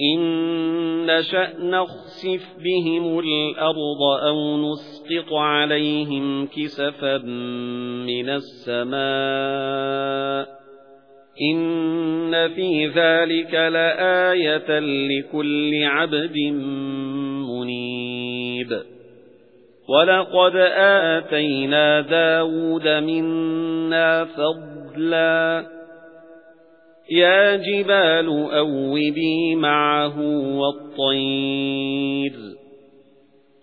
إِن نَّشَأْ نَخْسِفْ بِهِمُ الْأَرْضَ أَوْ نُسْقِطْ عَلَيْهِمْ كِسَفًا مِّنَ السَّمَاءِ إِنَّ فِي ذَلِكَ لَآيَةً لِكُلِّ عَبْدٍ مُنِيبٍ وَلَقَدْ آتَيْنَا دَاوُودَ مِنَّا فَضْلًا يَا جِبَالُ أَوِّبِي مَعَهُ وَالطَّيْرَ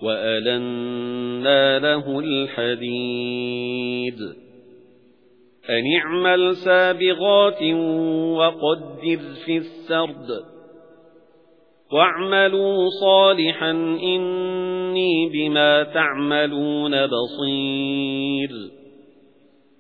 وَأَلَنَّا لَهُ الْحَدِيدَ. أَنِ اعْمَلْ سَابِغَاتٍ وَقَدِّرْ فِي السَّرْدِ. وَاعْمَلُوا صَالِحًا إِنِّي بِمَا تَعْمَلُونَ بَصِيرٌ.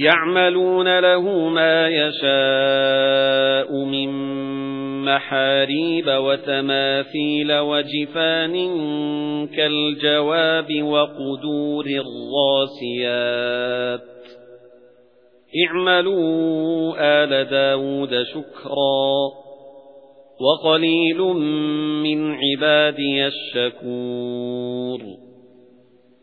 يَعْمَلُونَ لَهُ مَا يَشَاءُ مِن مَّحَارِيبَ وَتَمَاثِيلَ وَجِفَانٍ كَالْجَوَابِ وَقُدُورٍ رَّاسِيَاتٍ اعْمَلُوا آلَ دَاوُودَ شُكْرًا وَقَلِيلٌ مِّنْ عِبَادِيَ الشَّكُورُ.